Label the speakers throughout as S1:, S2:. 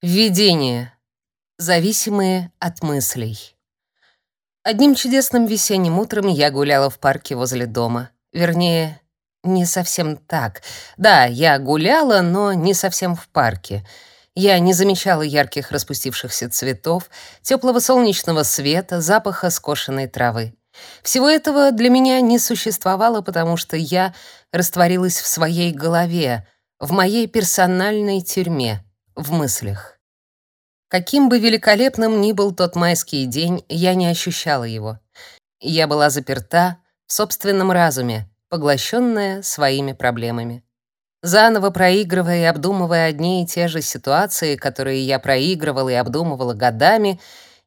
S1: Введение. Зависимые от мыслей. Одним чудесным весенним утром я гуляла в парке возле дома. Вернее, не совсем так. Да, я гуляла, но не совсем в парке. Я не замечала ярких распустившихся цветов, теплого солнечного света, запаха скошенной травы. Всего этого для меня не существовало, потому что я растворилась в своей голове, в моей персональной тюрьме — в мыслях. Каким бы великолепным ни был тот майский день, я не ощущала его. Я была заперта в собственном разуме, поглощенная своими проблемами. Заново проигрывая и обдумывая одни и те же ситуации, которые я проигрывала и обдумывала годами,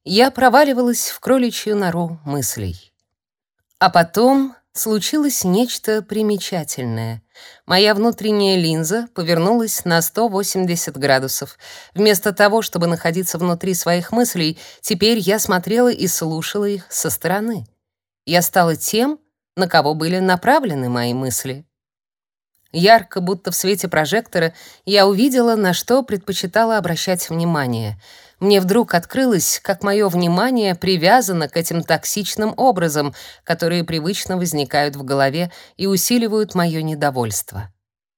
S1: я проваливалась в кроличью нору мыслей. А потом случилось нечто примечательное. Моя внутренняя линза повернулась на 180 градусов. Вместо того, чтобы находиться внутри своих мыслей, теперь я смотрела и слушала их со стороны. Я стала тем, на кого были направлены мои мысли. Ярко, будто в свете прожектора, я увидела, на что предпочитала обращать внимание — мне вдруг открылось, как мое внимание привязано к этим токсичным образам, которые привычно возникают в голове и усиливают мое недовольство.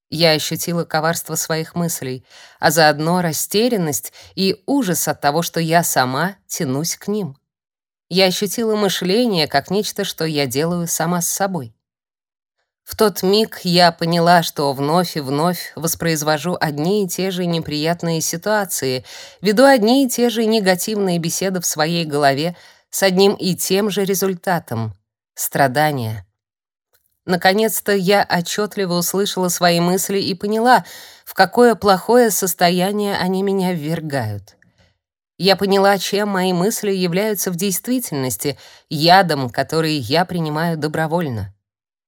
S1: Я ощутила коварство своих мыслей, а заодно растерянность и ужас от того, что я сама тянусь к ним. Я ощутила мышление как нечто, что я делаю сама с собой. В тот миг я поняла, что вновь и вновь воспроизвожу одни и те же неприятные ситуации, веду одни и те же негативные беседы в своей голове с одним и тем же результатом — страдания. Наконец-то я отчетливо услышала свои мысли и поняла, в какое плохое состояние они меня ввергают. Я поняла, чем мои мысли являются в действительности, ядом, который я принимаю добровольно.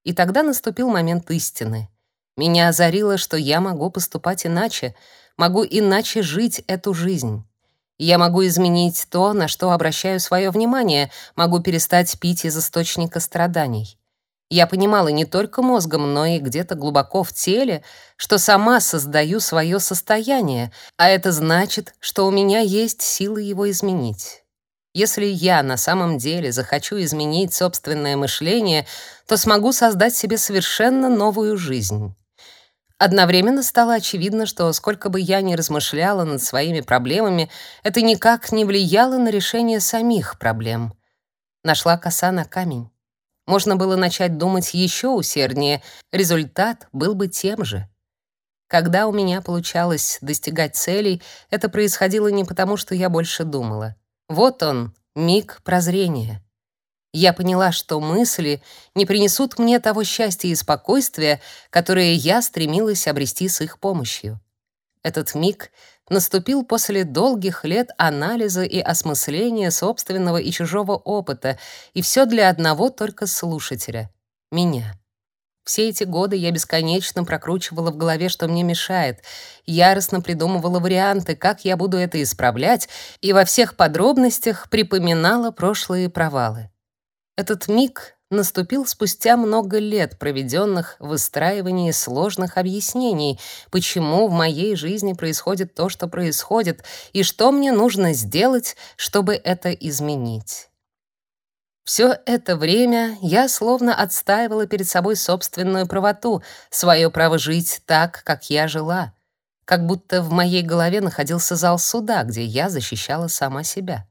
S1: И тогда наступил момент истины. Меня озарило, что я могу поступать иначе, могу иначе жить эту жизнь. Я могу изменить то, на что обращаю свое внимание, могу перестать пить из источника страданий. Я понимала не только мозгом, но и где-то глубоко в теле, что сама создаю свое состояние, а это значит, что у меня есть силы его изменить. Если я на самом деле захочу изменить собственное мышление, то смогу создать себе совершенно новую жизнь. Одновременно стало очевидно, что сколько бы я ни размышляла над своими проблемами, это никак не влияло на решение самих проблем. Нашла коса на камень. Можно было начать думать еще усерднее, результат был бы тем же. Когда у меня получалось достигать целей, это происходило не потому, что я больше думала. Вот он, миг прозрения. Я поняла, что мысли не принесут мне того счастья и спокойствия, которые я стремилась обрести с их помощью. Этот миг наступил после долгих лет анализа и осмысления собственного и чужого опыта, и все для одного только слушателя — меня. Все эти годы я бесконечно прокручивала в голове, что мне мешает, яростно придумывала варианты, как я буду это исправлять, и во всех подробностях припоминала прошлые провалы. Этот миг наступил спустя много лет, проведенных в выстраивании сложных объяснений, почему в моей жизни происходит то, что происходит, и что мне нужно сделать, чтобы это изменить. Все это время я словно отстаивала перед собой собственную правоту, свое право жить так, как я жила. Как будто в моей голове находился зал суда, где я защищала сама себя.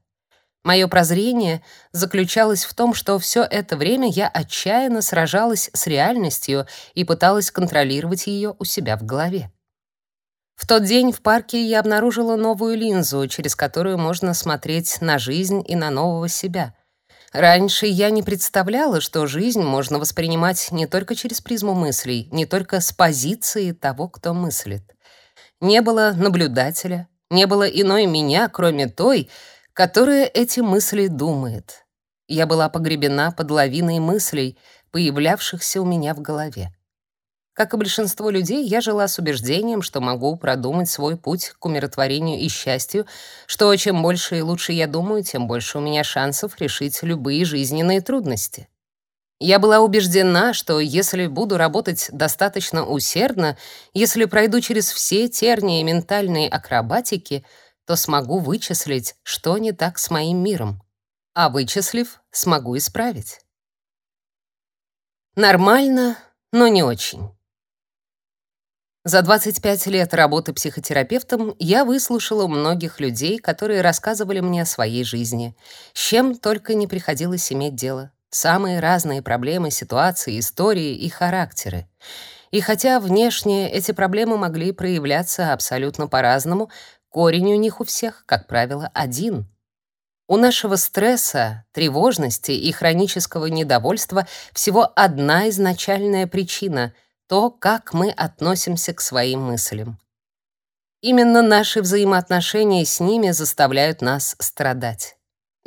S1: Мое прозрение заключалось в том, что все это время я отчаянно сражалась с реальностью и пыталась контролировать ее у себя в голове. В тот день в парке я обнаружила новую линзу, через которую можно смотреть на жизнь и на нового себя — Раньше я не представляла, что жизнь можно воспринимать не только через призму мыслей, не только с позиции того, кто мыслит. Не было наблюдателя, не было иной меня, кроме той, которая эти мысли думает. Я была погребена под лавиной мыслей, появлявшихся у меня в голове. Как и большинство людей, я жила с убеждением, что могу продумать свой путь к умиротворению и счастью, что чем больше и лучше я думаю, тем больше у меня шансов решить любые жизненные трудности. Я была убеждена, что если буду работать достаточно усердно, если пройду через все тернии ментальной акробатики, то смогу вычислить, что не так с моим миром, а вычислив, смогу исправить. Нормально, но не очень. За 25 лет работы психотерапевтом я выслушала многих людей, которые рассказывали мне о своей жизни, с чем только не приходилось иметь дело. Самые разные проблемы, ситуации, истории и характеры. И хотя внешне эти проблемы могли проявляться абсолютно по-разному, корень у них у всех, как правило, один. У нашего стресса, тревожности и хронического недовольства всего одна изначальная причина — то, как мы относимся к своим мыслям. Именно наши взаимоотношения с ними заставляют нас страдать.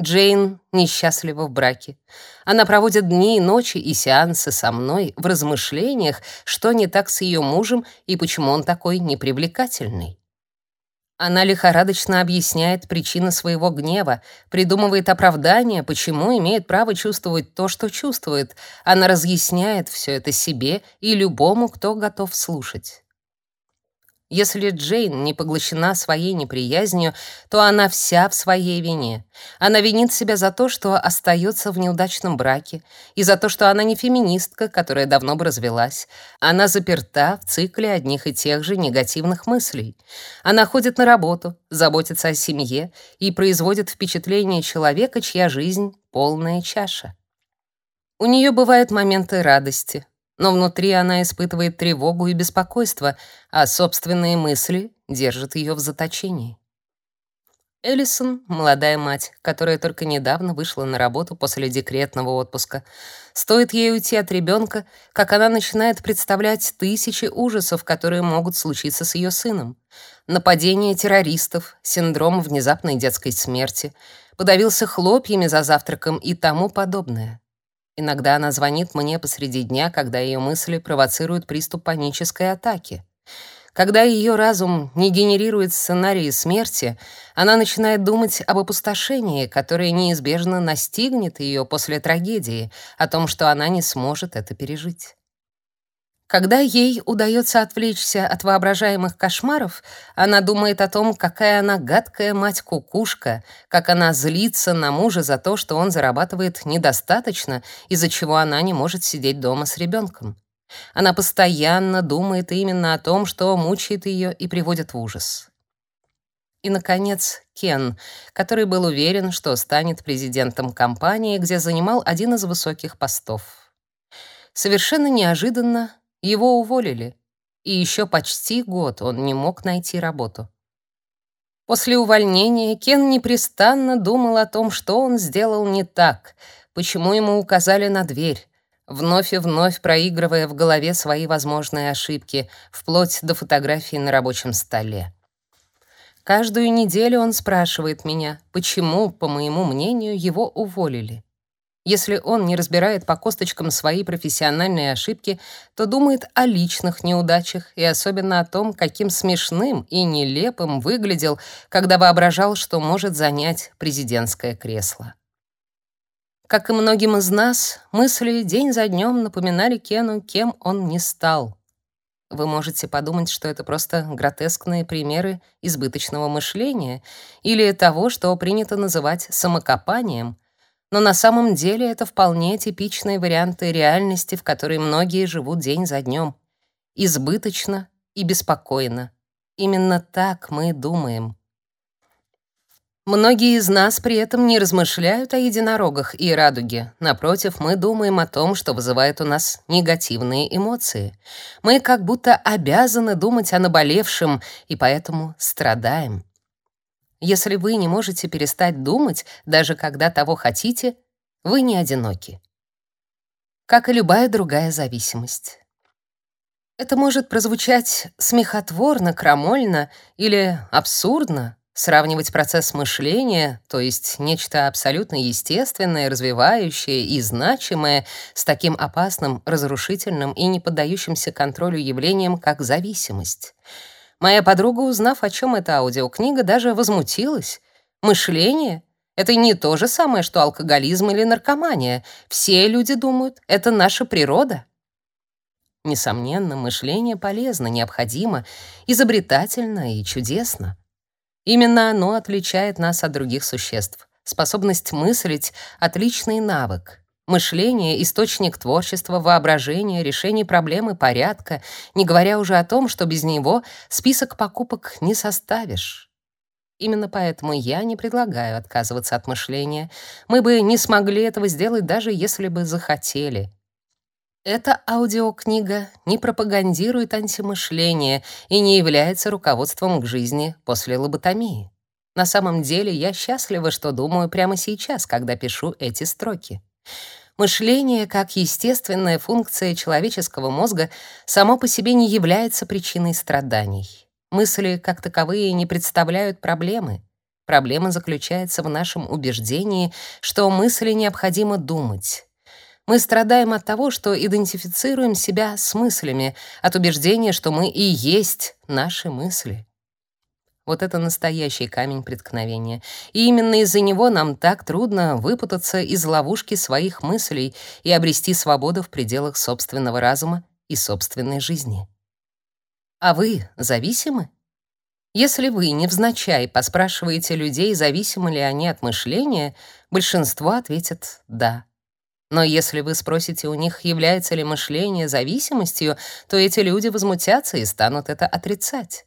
S1: Джейн несчастлива в браке. Она проводит дни и ночи и сеансы со мной в размышлениях, что не так с ее мужем и почему он такой непривлекательный. Она лихорадочно объясняет причины своего гнева, придумывает оправдания, почему имеет право чувствовать то, что чувствует. Она разъясняет все это себе и любому, кто готов слушать. Если Джейн не поглощена своей неприязнью, то она вся в своей вине. Она винит себя за то, что остается в неудачном браке, и за то, что она не феминистка, которая давно бы развелась. Она заперта в цикле одних и тех же негативных мыслей. Она ходит на работу, заботится о семье и производит впечатление человека, чья жизнь — полная чаша. У нее бывают моменты радости, но внутри она испытывает тревогу и беспокойство, а собственные мысли держат ее в заточении. Эллисон — молодая мать, которая только недавно вышла на работу после декретного отпуска. Стоит ей уйти от ребенка, как она начинает представлять тысячи ужасов, которые могут случиться с ее сыном. Нападение террористов, синдром внезапной детской смерти, подавился хлопьями за завтраком и тому подобное. Иногда она звонит мне посреди дня, когда ее мысли провоцируют приступ панической атаки. Когда ее разум не генерирует сценарии смерти, она начинает думать об опустошении, которое неизбежно настигнет ее после трагедии, о том, что она не сможет это пережить. Когда ей удается отвлечься от воображаемых кошмаров, она думает о том, какая она гадкая мать-кукушка, как она злится на мужа за то, что он зарабатывает недостаточно, из-за чего она не может сидеть дома с ребенком. Она постоянно думает именно о том, что мучает ее и приводит в ужас. И, наконец, Кен, который был уверен, что станет президентом компании, где занимал один из высоких постов. Совершенно неожиданно его уволили, и еще почти год он не мог найти работу. После увольнения Кен непрестанно думал о том, что он сделал не так, почему ему указали на дверь, вновь и вновь проигрывая в голове свои возможные ошибки, вплоть до фотографии на рабочем столе. Каждую неделю он спрашивает меня, почему, по моему мнению, его уволили. Если он не разбирает по косточкам свои профессиональные ошибки, то думает о личных неудачах и особенно о том, каким смешным и нелепым выглядел, когда воображал, что может занять президентское кресло. Как и многим из нас, мысли день за днем напоминали Кену, кем он не стал. Вы можете подумать, что это просто гротескные примеры избыточного мышления или того, что принято называть самокопанием — но на самом деле это вполне типичные варианты реальности, в которой многие живут день за днем. Избыточно и беспокойно. Именно так мы думаем. Многие из нас при этом не размышляют о единорогах и радуге. Напротив, мы думаем о том, что вызывает у нас негативные эмоции. Мы как будто обязаны думать о наболевшем и поэтому страдаем. Если вы не можете перестать думать, даже когда того хотите, вы не одиноки. Как и любая другая зависимость. Это может прозвучать смехотворно, крамольно или абсурдно, сравнивать процесс мышления, то есть нечто абсолютно естественное, развивающее и значимое, с таким опасным, разрушительным и не поддающимся контролю явлением, как зависимость — Моя подруга, узнав, о чем эта аудиокнига, даже возмутилась. Мышление — это не то же самое, что алкоголизм или наркомания. Все люди думают, это наша природа. Несомненно, мышление полезно, необходимо, изобретательно и чудесно. Именно оно отличает нас от других существ. Способность мыслить — отличный навык. Мышление — источник творчества, воображения, решений проблем и порядка, не говоря уже о том, что без него список покупок не составишь. Именно поэтому я не предлагаю отказываться от мышления. Мы бы не смогли этого сделать, даже если бы захотели. Эта аудиокнига не пропагандирует антимышление и не является руководством к жизни после лоботомии. На самом деле я счастлива, что думаю прямо сейчас, когда пишу эти строки. Мышление, как естественная функция человеческого мозга, само по себе не является причиной страданий. Мысли, как таковые, не представляют проблемы. Проблема заключается в нашем убеждении, что мысли необходимо думать. Мы страдаем от того, что идентифицируем себя с мыслями, от убеждения, что мы и есть наши мысли. Вот это настоящий камень преткновения. И именно из-за него нам так трудно выпутаться из ловушки своих мыслей и обрести свободу в пределах собственного разума и собственной жизни. А вы зависимы? Если вы невзначай поспрашиваете людей, зависимы ли они от мышления, большинство ответит «да». Но если вы спросите у них, является ли мышление зависимостью, то эти люди возмутятся и станут это отрицать.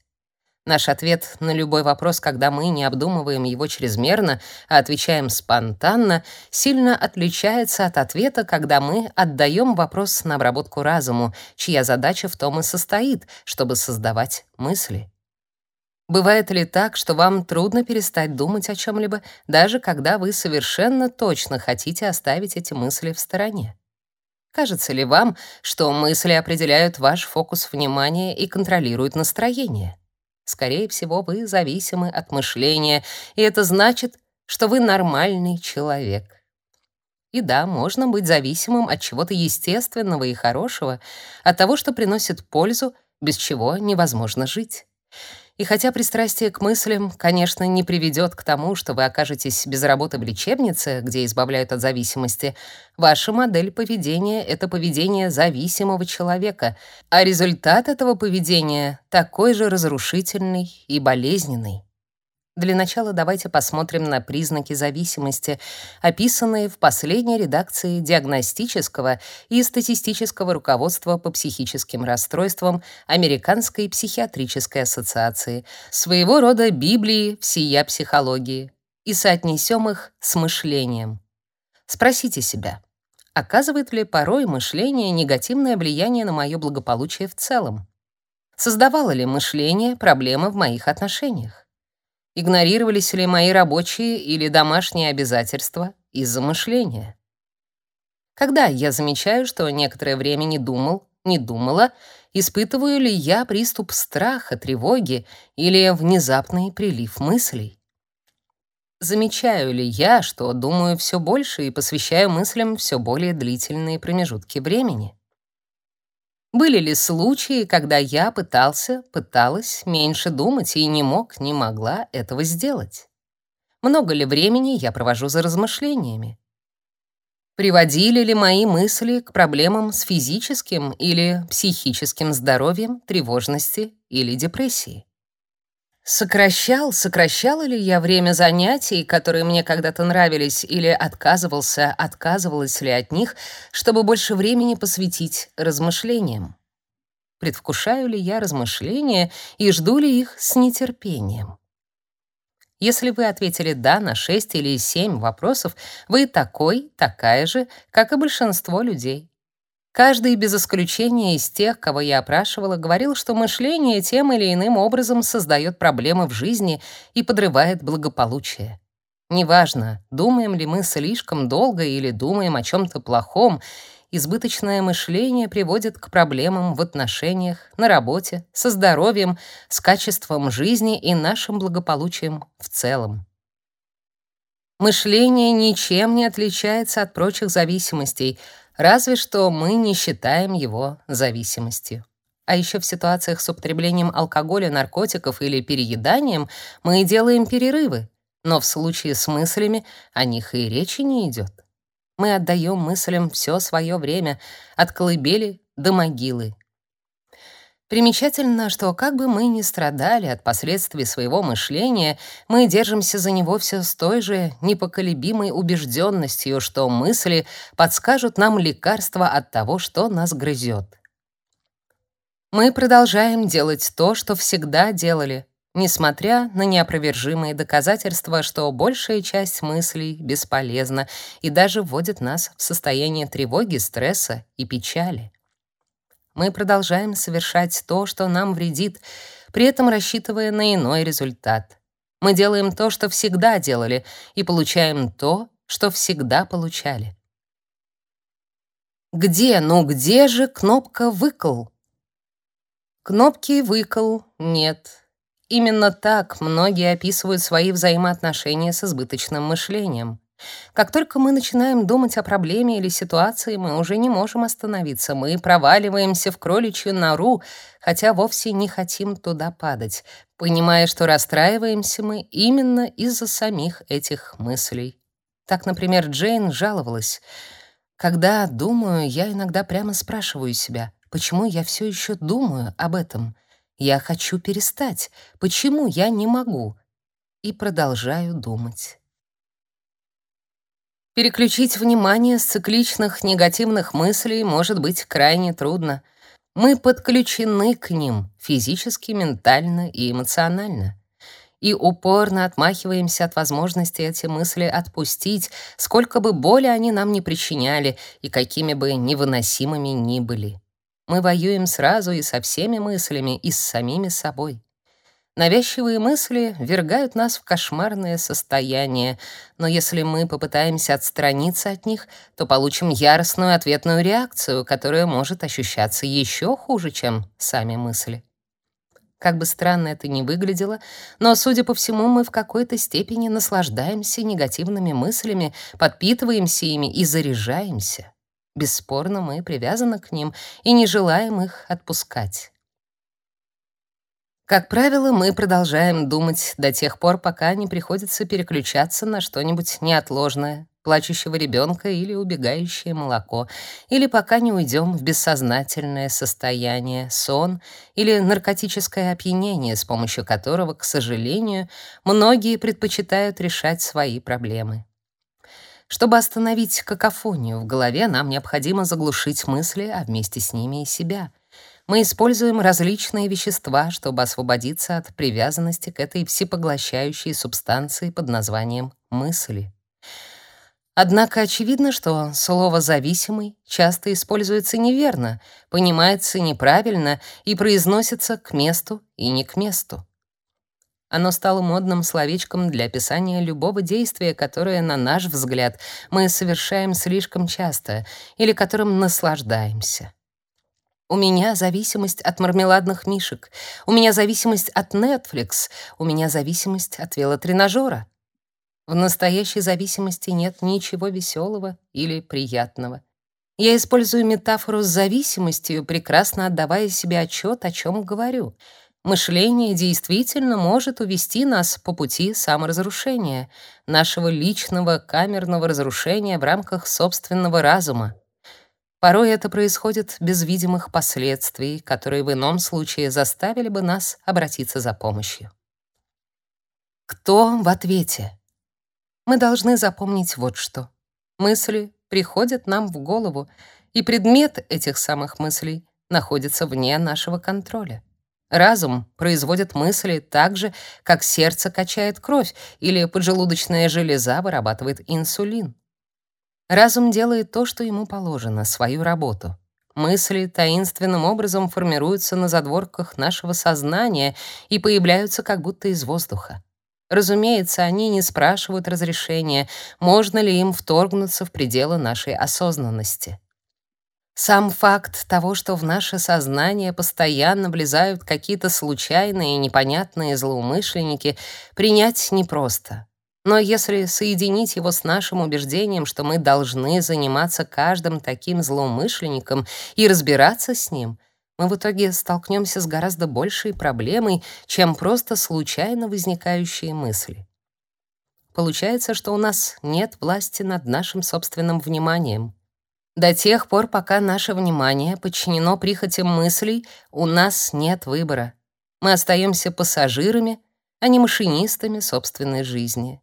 S1: Наш ответ на любой вопрос, когда мы не обдумываем его чрезмерно, а отвечаем спонтанно, сильно отличается от ответа, когда мы отдаем вопрос на обработку разуму, чья задача в том и состоит, чтобы создавать мысли. Бывает ли так, что вам трудно перестать думать о чем либо даже когда вы совершенно точно хотите оставить эти мысли в стороне? Кажется ли вам, что мысли определяют ваш фокус внимания и контролируют настроение? Скорее всего, вы зависимы от мышления, и это значит, что вы нормальный человек. И да, можно быть зависимым от чего-то естественного и хорошего, от того, что приносит пользу, без чего невозможно жить. И хотя пристрастие к мыслям, конечно, не приведет к тому, что вы окажетесь без работы в лечебнице, где избавляют от зависимости, ваша модель поведения — это поведение зависимого человека, а результат этого поведения такой же разрушительный и болезненный. Для начала давайте посмотрим на признаки зависимости, описанные в последней редакции диагностического и статистического руководства по психическим расстройствам Американской психиатрической ассоциации, своего рода Библии всея психологии, и соотнесем их с мышлением. Спросите себя, оказывает ли порой мышление негативное влияние на мое благополучие в целом? Создавало ли мышление проблемы в моих отношениях? Игнорировались ли мои рабочие или домашние обязательства из-за мышления? Когда я замечаю, что некоторое время не думал, не думала, испытываю ли я приступ страха, тревоги или внезапный прилив мыслей? Замечаю ли я, что думаю все больше и посвящаю мыслям все более длительные промежутки времени? Были ли случаи, когда я пытался, пыталась меньше думать и не мог, не могла этого сделать? Много ли времени я провожу за размышлениями? Приводили ли мои мысли к проблемам с физическим или психическим здоровьем, тревожности или депрессии? Сокращал, сокращала ли я время занятий, которые мне когда-то нравились, или отказывался, отказывалась ли от них, чтобы больше времени посвятить размышлениям? Предвкушаю ли я размышления и жду ли их с нетерпением? Если вы ответили «да» на 6 или 7 вопросов, вы такой, такая же, как и большинство людей. Каждый без исключения из тех, кого я опрашивала, говорил, что мышление тем или иным образом создает проблемы в жизни и подрывает благополучие. Неважно, думаем ли мы слишком долго или думаем о чем то плохом, избыточное мышление приводит к проблемам в отношениях, на работе, со здоровьем, с качеством жизни и нашим благополучием в целом. Мышление ничем не отличается от прочих зависимостей — Разве что мы не считаем его зависимостью. А еще в ситуациях с употреблением алкоголя, наркотиков или перееданием мы делаем перерывы, но в случае с мыслями о них и речи не идет. Мы отдаем мыслям все свое время, от колыбели до могилы. Примечательно, что как бы мы ни страдали от последствий своего мышления, мы держимся за него все с той же непоколебимой убежденностью, что мысли подскажут нам лекарство от того, что нас грызет. Мы продолжаем делать то, что всегда делали, несмотря на неопровержимые доказательства, что большая часть мыслей бесполезна и даже вводит нас в состояние тревоги, стресса и печали. Мы продолжаем совершать то, что нам вредит, при этом рассчитывая на иной результат. Мы делаем то, что всегда делали, и получаем то, что всегда получали. Где, ну где же кнопка «выкл»? Кнопки «выкл» нет. Именно так многие описывают свои взаимоотношения с избыточным мышлением. Как только мы начинаем думать о проблеме или ситуации, мы уже не можем остановиться. Мы проваливаемся в кроличью нору, хотя вовсе не хотим туда падать, понимая, что расстраиваемся мы именно из-за самих этих мыслей. Так, например, Джейн жаловалась: "Когда думаю, я иногда прямо спрашиваю себя: почему я все еще думаю об этом? Я хочу перестать. Почему я не могу?" И продолжаю думать. Переключить внимание с цикличных негативных мыслей может быть крайне трудно. Мы подключены к ним физически, ментально и эмоционально. И упорно отмахиваемся от возможности эти мысли отпустить, сколько бы боли они нам не причиняли и какими бы невыносимыми ни были. Мы воюем сразу и со всеми мыслями, и с самими собой. Навязчивые мысли ввергают нас в кошмарное состояние, но если мы попытаемся отстраниться от них, то получим яростную ответную реакцию, которая может ощущаться еще хуже, чем сами мысли. Как бы странно это ни выглядело, но, судя по всему, мы в какой-то степени наслаждаемся негативными мыслями, подпитываемся ими и заряжаемся. Бесспорно, мы привязаны к ним и не желаем их отпускать. Как правило, мы продолжаем думать до тех пор, пока не приходится переключаться на что-нибудь неотложное, плачущего ребенка или убегающее молоко, или пока не уйдем в бессознательное состояние, сон или наркотическое опьянение, с помощью которого, к сожалению, многие предпочитают решать свои проблемы. Чтобы остановить какофонию в голове, нам необходимо заглушить мысли, а вместе с ними и себя — мы используем различные вещества, чтобы освободиться от привязанности к этой всепоглощающей субстанции под названием мысли. Однако очевидно, что слово «зависимый» часто используется неверно, понимается неправильно и произносится к месту и не к месту. Оно стало модным словечком для описания любого действия, которое, на наш взгляд, мы совершаем слишком часто или которым наслаждаемся. У меня зависимость от мармеладных мишек. У меня зависимость от Netflix. У меня зависимость от велотренажера. В настоящей зависимости нет ничего веселого или приятного. Я использую метафору с зависимостью, прекрасно отдавая себе отчет, о чем говорю. Мышление действительно может увести нас по пути саморазрушения, нашего личного камерного разрушения в рамках собственного разума. Порой это происходит без видимых последствий, которые в ином случае заставили бы нас обратиться за помощью. Кто в ответе? Мы должны запомнить вот что. Мысли приходят нам в голову, и предмет этих самых мыслей находится вне нашего контроля. Разум производит мысли так же, как сердце качает кровь или поджелудочная железа вырабатывает инсулин. Разум делает то, что ему положено, свою работу. Мысли таинственным образом формируются на задворках нашего сознания и появляются как будто из воздуха. Разумеется, они не спрашивают разрешения, можно ли им вторгнуться в пределы нашей осознанности. Сам факт того, что в наше сознание постоянно влезают какие-то случайные и непонятные злоумышленники, принять непросто. Но если соединить его с нашим убеждением, что мы должны заниматься каждым таким злоумышленником и разбираться с ним, мы в итоге столкнемся с гораздо большей проблемой, чем просто случайно возникающие мысли. Получается, что у нас нет власти над нашим собственным вниманием. До тех пор, пока наше внимание подчинено прихотям мыслей, у нас нет выбора. Мы остаемся пассажирами, а не машинистами собственной жизни.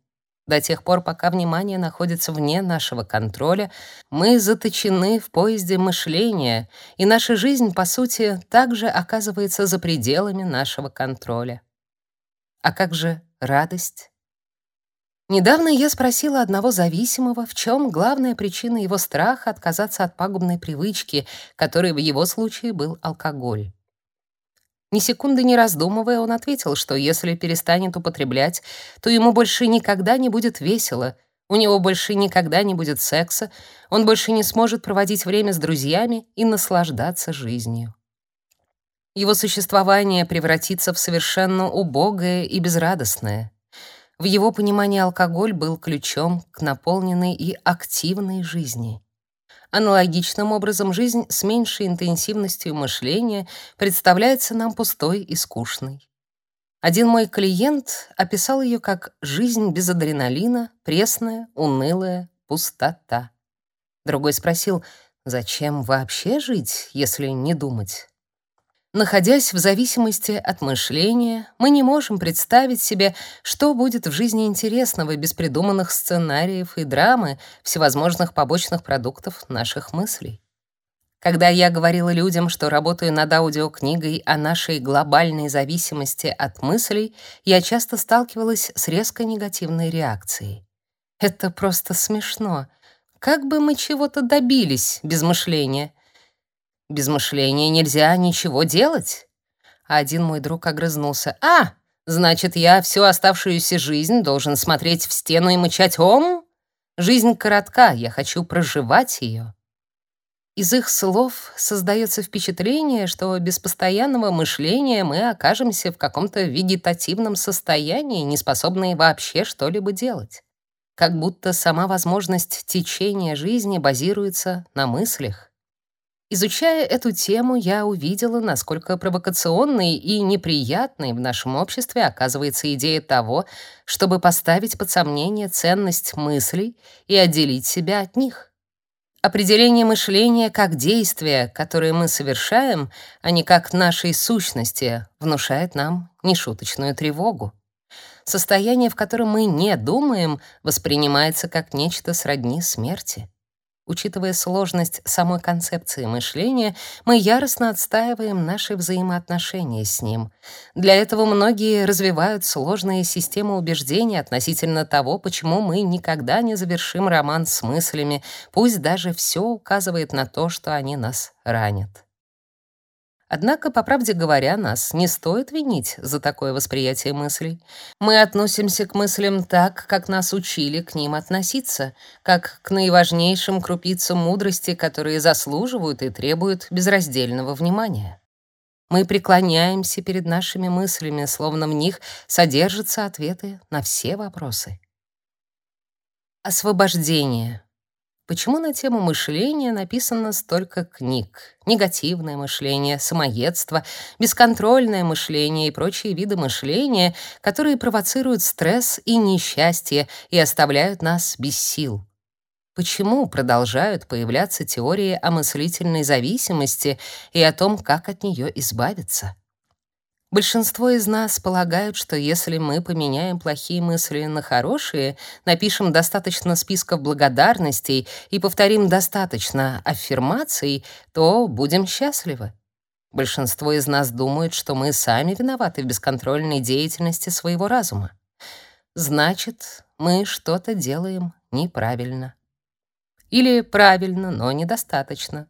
S1: До тех пор, пока внимание находится вне нашего контроля, мы заточены в поезде мышления, и наша жизнь, по сути, также оказывается за пределами нашего контроля. А как же радость? Недавно я спросила одного зависимого, в чем главная причина его страха отказаться от пагубной привычки, которой в его случае был алкоголь. Ни секунды не раздумывая, он ответил, что если перестанет употреблять, то ему больше никогда не будет весело, у него больше никогда не будет секса, он больше не сможет проводить время с друзьями и наслаждаться жизнью. Его существование превратится в совершенно убогое и безрадостное. В его понимании алкоголь был ключом к наполненной и активной жизни. Аналогичным образом жизнь с меньшей интенсивностью мышления представляется нам пустой и скучной. Один мой клиент описал ее как жизнь без адреналина, пресная, унылая, пустота. Другой спросил, зачем вообще жить, если не думать? Находясь в зависимости от мышления, мы не можем представить себе, что будет в жизни интересного без придуманных сценариев и драмы, всевозможных побочных продуктов наших мыслей. Когда я говорила людям, что работаю над аудиокнигой о нашей глобальной зависимости от мыслей, я часто сталкивалась с резко негативной реакцией. Это просто смешно. Как бы мы чего-то добились без мышления? Без мышления нельзя ничего делать. А один мой друг огрызнулся. А, значит, я всю оставшуюся жизнь должен смотреть в стену и мычать «Ом?» Жизнь коротка, я хочу проживать ее. Из их слов создается впечатление, что без постоянного мышления мы окажемся в каком-то вегетативном состоянии, не способные вообще что-либо делать. Как будто сама возможность течения жизни базируется на мыслях. Изучая эту тему, я увидела, насколько провокационной и неприятной в нашем обществе оказывается идея того, чтобы поставить под сомнение ценность мыслей и отделить себя от них. Определение мышления как действия, которое мы совершаем, а не как нашей сущности, внушает нам нешуточную тревогу. Состояние, в котором мы не думаем, воспринимается как нечто сродни смерти. Учитывая сложность самой концепции мышления, мы яростно отстаиваем наши взаимоотношения с ним. Для этого многие развивают сложные системы убеждений относительно того, почему мы никогда не завершим роман с мыслями, пусть даже все указывает на то, что они нас ранят. Однако, по правде говоря, нас не стоит винить за такое восприятие мыслей. Мы относимся к мыслям так, как нас учили к ним относиться, как к наиважнейшим крупицам мудрости, которые заслуживают и требуют безраздельного внимания. Мы преклоняемся перед нашими мыслями, словно в них содержатся ответы на все вопросы. Освобождение. Почему на тему мышления написано столько книг? Негативное мышление, самоедство, бесконтрольное мышление и прочие виды мышления, которые провоцируют стресс и несчастье и оставляют нас без сил. Почему продолжают появляться теории о мыслительной зависимости и о том, как от нее избавиться? Большинство из нас полагают, что если мы поменяем плохие мысли на хорошие, напишем достаточно списков благодарностей и повторим достаточно аффирмаций, то будем счастливы. Большинство из нас думают, что мы сами виноваты в бесконтрольной деятельности своего разума. Значит, мы что-то делаем неправильно. Или правильно, но недостаточно.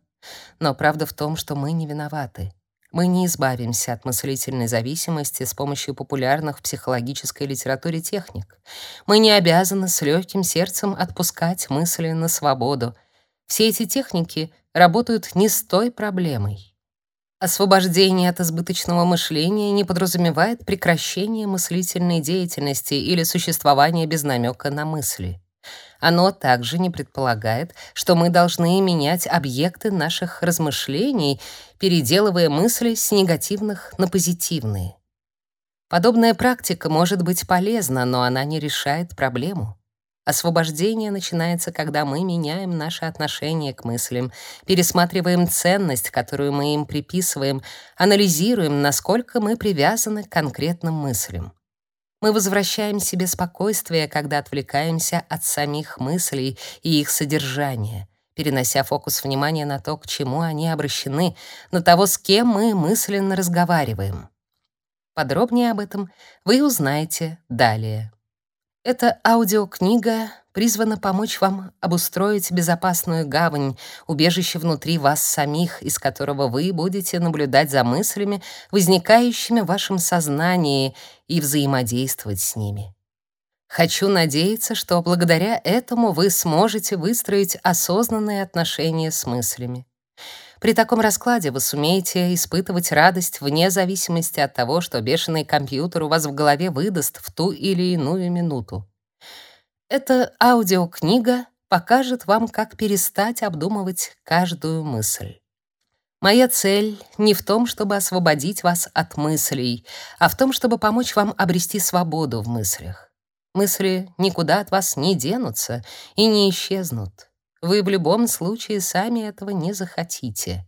S1: Но правда в том, что мы не виноваты. Мы не избавимся от мыслительной зависимости с помощью популярных в психологической литературе техник. Мы не обязаны с легким сердцем отпускать мысли на свободу. Все эти техники работают не с той проблемой. Освобождение от избыточного мышления не подразумевает прекращение мыслительной деятельности или существование без намека на мысли. Оно также не предполагает, что мы должны менять объекты наших размышлений, переделывая мысли с негативных на позитивные. Подобная практика может быть полезна, но она не решает проблему. Освобождение начинается, когда мы меняем наше отношение к мыслям, пересматриваем ценность, которую мы им приписываем, анализируем, насколько мы привязаны к конкретным мыслям. Мы возвращаем себе спокойствие, когда отвлекаемся от самих мыслей и их содержания, перенося фокус внимания на то, к чему они обращены, на того, с кем мы мысленно разговариваем. Подробнее об этом вы узнаете далее. Эта аудиокнига призвана помочь вам обустроить безопасную гавань, убежище внутри вас самих, из которого вы будете наблюдать за мыслями, возникающими в вашем сознании, и взаимодействовать с ними. Хочу надеяться, что благодаря этому вы сможете выстроить осознанные отношения с мыслями. При таком раскладе вы сумеете испытывать радость вне зависимости от того, что бешеный компьютер у вас в голове выдаст в ту или иную минуту. Эта аудиокнига покажет вам, как перестать обдумывать каждую мысль. Моя цель не в том, чтобы освободить вас от мыслей, а в том, чтобы помочь вам обрести свободу в мыслях. Мысли никуда от вас не денутся и не исчезнут. Вы в любом случае сами этого не захотите.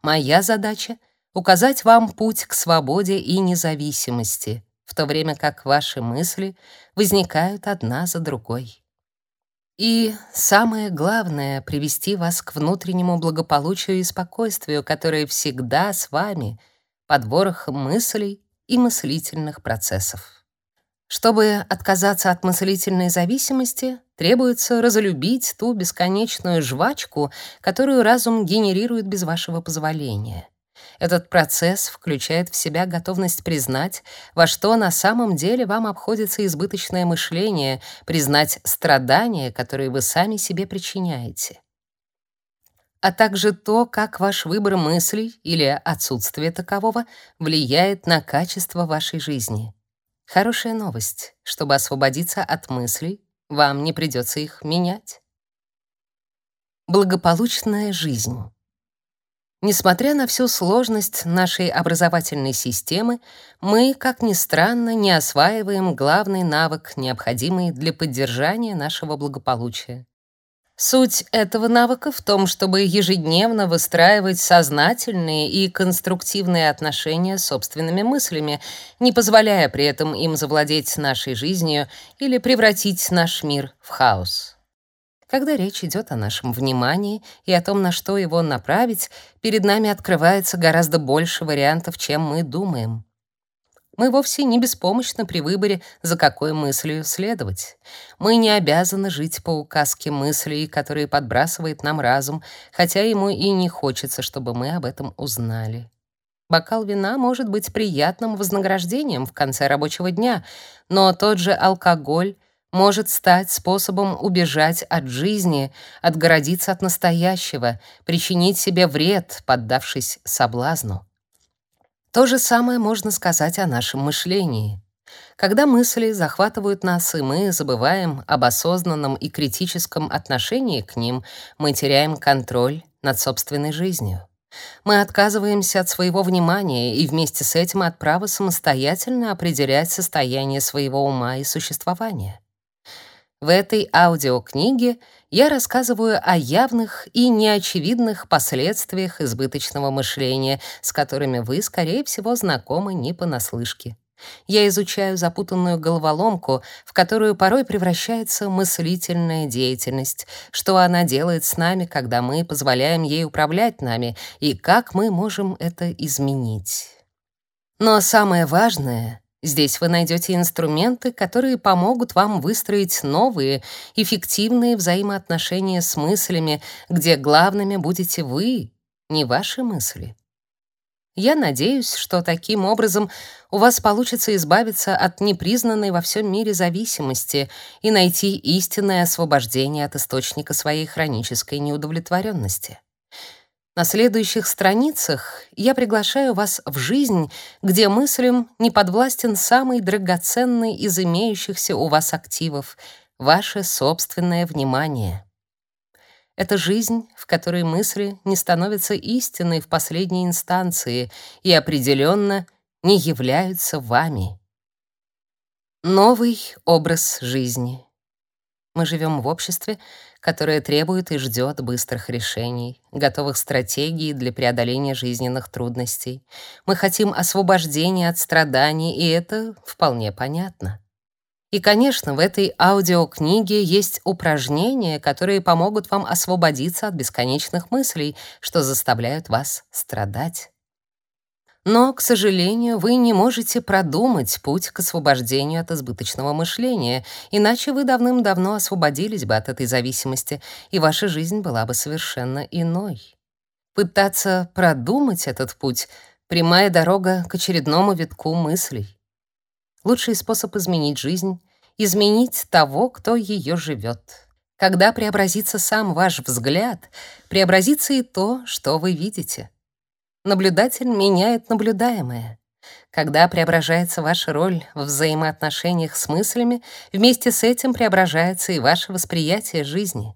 S1: Моя задача — указать вам путь к свободе и независимости, то время как ваши мысли возникают одна за другой. И самое главное — привести вас к внутреннему благополучию и спокойствию, которое всегда с вами, под ворохом мыслей и мыслительных процессов. Чтобы отказаться от мыслительной зависимости, требуется разлюбить ту бесконечную жвачку, которую разум генерирует без вашего позволения. Этот процесс включает в себя готовность признать, во что на самом деле вам обходится избыточное мышление, признать страдания, которые вы сами себе причиняете а также то, как ваш выбор мыслей или отсутствие такового влияет на качество вашей жизни. Хорошая новость. Чтобы освободиться от мыслей, вам не придется их менять. Благополучная жизнь. Несмотря на всю сложность нашей образовательной системы, мы, как ни странно, не осваиваем главный навык, необходимый для поддержания нашего благополучия. Суть этого навыка в том, чтобы ежедневно выстраивать сознательные и конструктивные отношения с собственными мыслями, не позволяя при этом им завладеть нашей жизнью или превратить наш мир в хаос. Когда речь идет о нашем внимании и о том, на что его направить, перед нами открывается гораздо больше вариантов, чем мы думаем. Мы вовсе не беспомощны при выборе, за какой мыслью следовать. Мы не обязаны жить по указке мыслей, которые подбрасывает нам разум, хотя ему и не хочется, чтобы мы об этом узнали. Бокал вина может быть приятным вознаграждением в конце рабочего дня, но тот же алкоголь может стать способом убежать от жизни, отгородиться от настоящего, причинить себе вред, поддавшись соблазну. То же самое можно сказать о нашем мышлении. Когда мысли захватывают нас, и мы забываем об осознанном и критическом отношении к ним, мы теряем контроль над собственной жизнью. Мы отказываемся от своего внимания и вместе с этим от права самостоятельно определять состояние своего ума и существования. В этой аудиокниге я рассказываю о явных и неочевидных последствиях избыточного мышления, с которыми вы, скорее всего, знакомы не понаслышке. Я изучаю запутанную головоломку, в которую порой превращается мыслительная деятельность, что она делает с нами, когда мы позволяем ей управлять нами, и как мы можем это изменить. Но самое важное Здесь вы найдете инструменты, которые помогут вам выстроить новые, эффективные взаимоотношения с мыслями, где главными будете вы, не ваши мысли. Я надеюсь, что таким образом у вас получится избавиться от непризнанной во всем мире зависимости и найти истинное освобождение от источника своей хронической неудовлетворенности. На следующих страницах я приглашаю вас в жизнь, где мыслям не подвластен самый драгоценный из имеющихся у вас активов — ваше собственное внимание. Это жизнь, в которой мысли не становятся истиной в последней инстанции и определенно не являются вами. Новый образ жизни. Мы живем в обществе, которое требует и ждет быстрых решений, готовых стратегий для преодоления жизненных трудностей. Мы хотим освобождения от страданий, и это вполне понятно. И, конечно, в этой аудиокниге есть упражнения, которые помогут вам освободиться от бесконечных мыслей, что заставляют вас страдать. Но, к сожалению, вы не можете продумать путь к освобождению от избыточного мышления, иначе вы давным-давно освободились бы от этой зависимости, и ваша жизнь была бы совершенно иной. Пытаться продумать этот путь — прямая дорога к очередному витку мыслей. Лучший способ изменить жизнь — изменить того, кто ее живет. Когда преобразится сам ваш взгляд, преобразится и то, что вы видите — Наблюдатель меняет наблюдаемое. Когда преображается ваша роль в взаимоотношениях с мыслями, вместе с этим преображается и ваше восприятие жизни.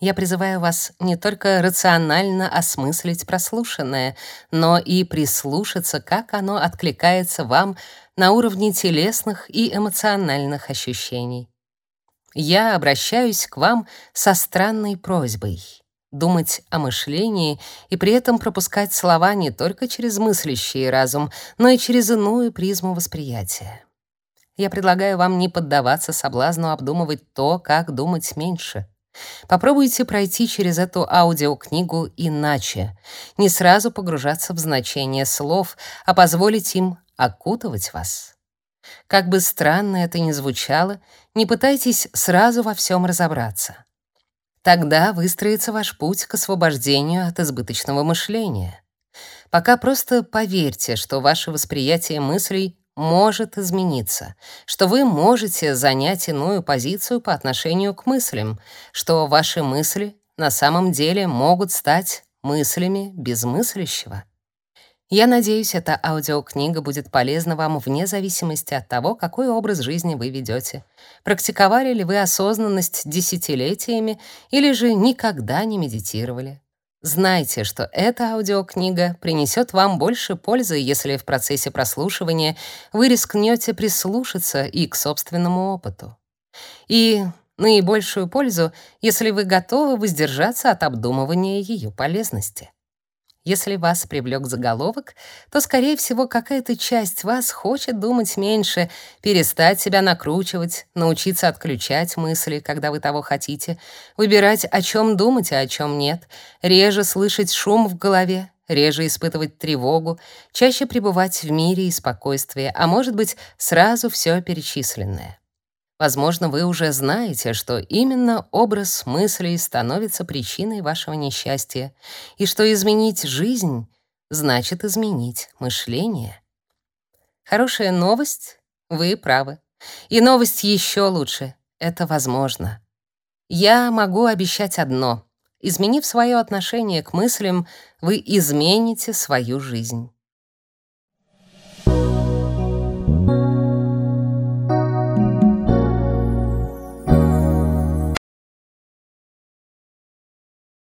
S1: Я призываю вас не только рационально осмыслить прослушанное, но и прислушаться, как оно откликается вам на уровне телесных и эмоциональных ощущений. Я обращаюсь к вам со странной просьбой думать о мышлении и при этом пропускать слова не только через мыслящий разум, но и через иную призму восприятия. Я предлагаю вам не поддаваться соблазну обдумывать то, как думать меньше. Попробуйте пройти через эту аудиокнигу иначе, не сразу погружаться в значение слов, а позволить им окутывать вас. Как бы странно это ни звучало, не пытайтесь сразу во всем разобраться. Тогда выстроится ваш путь к освобождению от избыточного мышления. Пока просто поверьте, что ваше восприятие мыслей может измениться, что вы можете занять иную позицию по отношению к мыслям, что ваши мысли на самом деле могут стать мыслями безмыслящего. Я надеюсь, эта аудиокнига будет полезна вам вне зависимости от того, какой образ жизни вы ведете. Практиковали ли вы осознанность десятилетиями или же никогда не медитировали? Знайте, что эта аудиокнига принесет вам больше пользы, если в процессе прослушивания вы рискнете прислушаться и к собственному опыту. И наибольшую пользу, если вы готовы воздержаться от обдумывания ее полезности. Если вас привлек заголовок, то, скорее всего, какая-то часть вас хочет думать меньше, перестать себя накручивать, научиться отключать мысли, когда вы того хотите, выбирать, о чем думать, а о чем нет, реже слышать шум в голове, реже испытывать тревогу, чаще пребывать в мире и спокойствии, а может быть, сразу все перечисленное. Возможно, вы уже знаете, что именно образ мыслей становится причиной вашего несчастья, и что изменить жизнь значит изменить мышление. Хорошая новость — вы правы. И новость еще лучше — это возможно. Я могу обещать одно — изменив свое отношение к мыслям, вы измените свою жизнь.